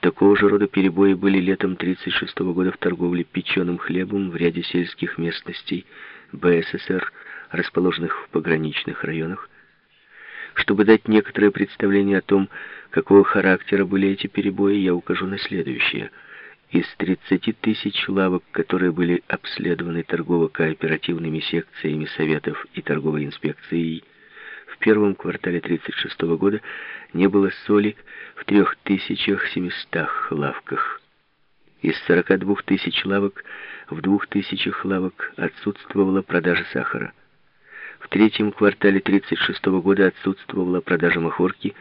Такого же рода перебои были летом 1936 года в торговле печеным хлебом в ряде сельских местностей БССР, расположенных в пограничных районах. Чтобы дать некоторое представление о том, какого характера были эти перебои, я укажу на следующее. Из 30 тысяч лавок, которые были обследованы торгово-кооперативными секциями Советов и торговой инспекцией, в первом квартале 1936 года не было соли в 3700 лавках. Из 42 тысяч лавок в 2000 лавок отсутствовала продажа сахара. В третьем квартале 1936 года отсутствовала продажа махорки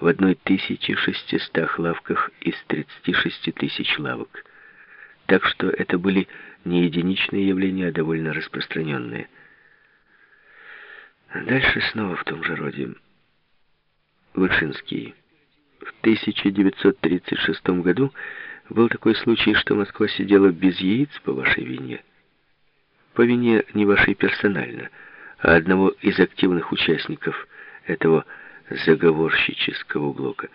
в 1600 лавках из 36 тысяч лавок. Так что это были не единичные явления, а довольно распространенные. Дальше снова в том же роде. Вышинский. В 1936 году был такой случай, что Москва сидела без яиц по вашей вине. По вине не вашей персонально, а одного из активных участников этого заговорщического блока.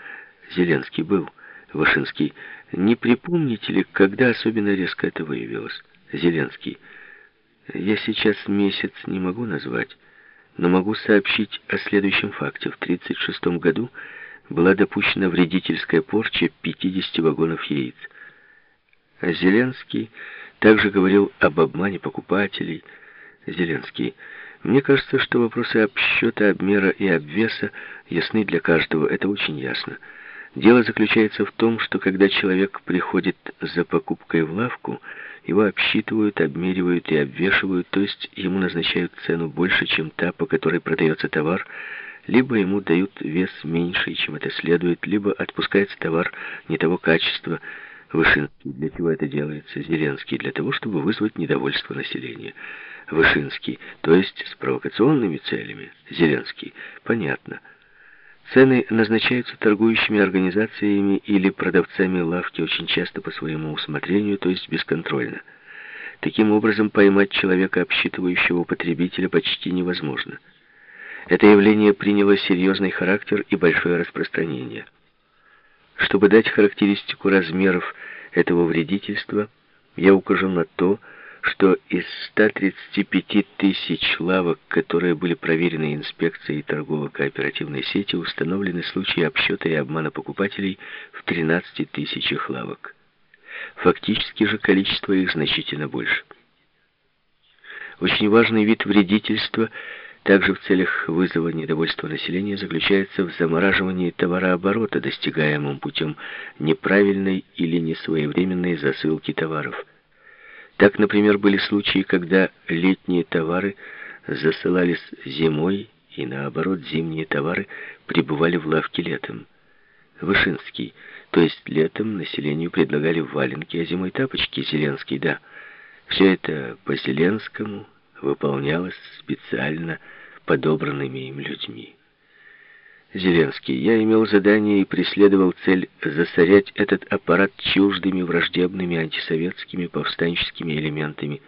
Зеленский был, Вышинский. Не припомните ли, когда особенно резко это выявилось? Зеленский. Я сейчас месяц не могу назвать но могу сообщить о следующем факте. В 1936 году была допущена вредительская порча 50 вагонов яиц. А Зеленский также говорил об обмане покупателей. Зеленский. Мне кажется, что вопросы обсчета, обмера и обвеса ясны для каждого. Это очень ясно. Дело заключается в том, что когда человек приходит за покупкой в лавку, его обсчитывают, обмеривают и обвешивают, то есть ему назначают цену больше, чем та, по которой продается товар, либо ему дают вес меньше, чем это следует, либо отпускается товар не того качества. Вышинский, для чего это делается? Зеленский, для того, чтобы вызвать недовольство населения. Вышинский, то есть с провокационными целями. Зеленский, понятно. Цены назначаются торгующими организациями или продавцами лавки очень часто по своему усмотрению, то есть бесконтрольно. Таким образом, поймать человека, обсчитывающего потребителя, почти невозможно. Это явление приняло серьезный характер и большое распространение. Чтобы дать характеристику размеров этого вредительства, я укажу на то, что что из 135 тысяч лавок, которые были проверены инспекцией торгово-кооперативной сети, установлены случаи обсчета и обмана покупателей в 13 тысячах лавок. Фактически же количество их значительно больше. Очень важный вид вредительства также в целях вызова недовольства населения заключается в замораживании товарооборота, достигаемым путем неправильной или несвоевременной засылки товаров – так, например, были случаи, когда летние товары засылались зимой, и наоборот, зимние товары прибывали в лавке летом. Вышинский, то есть летом населению предлагали валенки, а зимой тапочки, Зеленский, да. Все это по Зеленскому выполнялось специально подобранными им людьми. Зеленский. Я имел задание и преследовал цель засорять этот аппарат чуждыми, враждебными, антисоветскими, повстанческими элементами.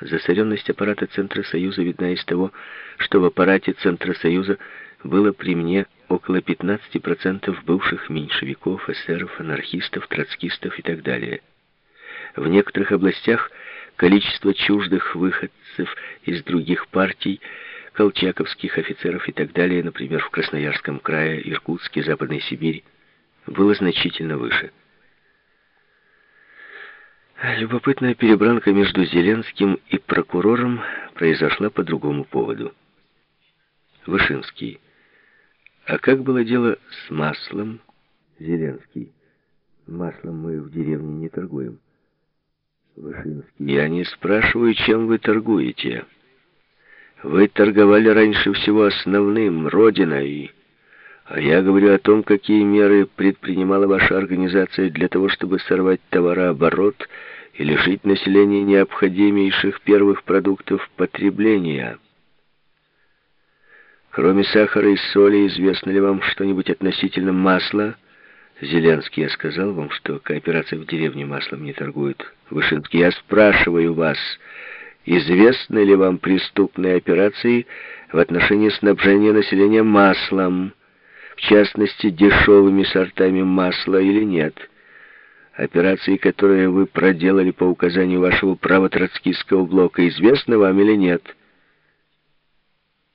Засоренность аппарата Центра Союза видна из того, что в аппарате Центра Союза было при мне около 15% бывших меньшевиков, эсеров, анархистов, троцкистов и так далее. В некоторых областях количество чуждых выходцев из других партий – колчаковских офицеров и так далее, например, в Красноярском крае, Иркутске, Западной Сибири, было значительно выше. Любопытная перебранка между Зеленским и прокурором произошла по другому поводу. Вышинский. А как было дело с маслом? Зеленский. Маслом мы в деревне не торгуем. Вышинский. Я не спрашиваю, чем вы торгуете. Вы торговали раньше всего основным, Родиной. А я говорю о том, какие меры предпринимала ваша организация для того, чтобы сорвать товарооборот и лишить населения необходимейших первых продуктов потребления. Кроме сахара и соли, известно ли вам что-нибудь относительно масла? Зеленский, я сказал вам, что кооперация в деревне маслом не торгует. Вышинский, я спрашиваю вас... Известны ли вам преступные операции в отношении снабжения населения маслом, в частности, дешевыми сортами масла или нет? Операции, которые вы проделали по указанию вашего правотроцкистского блока, известны вам или нет?»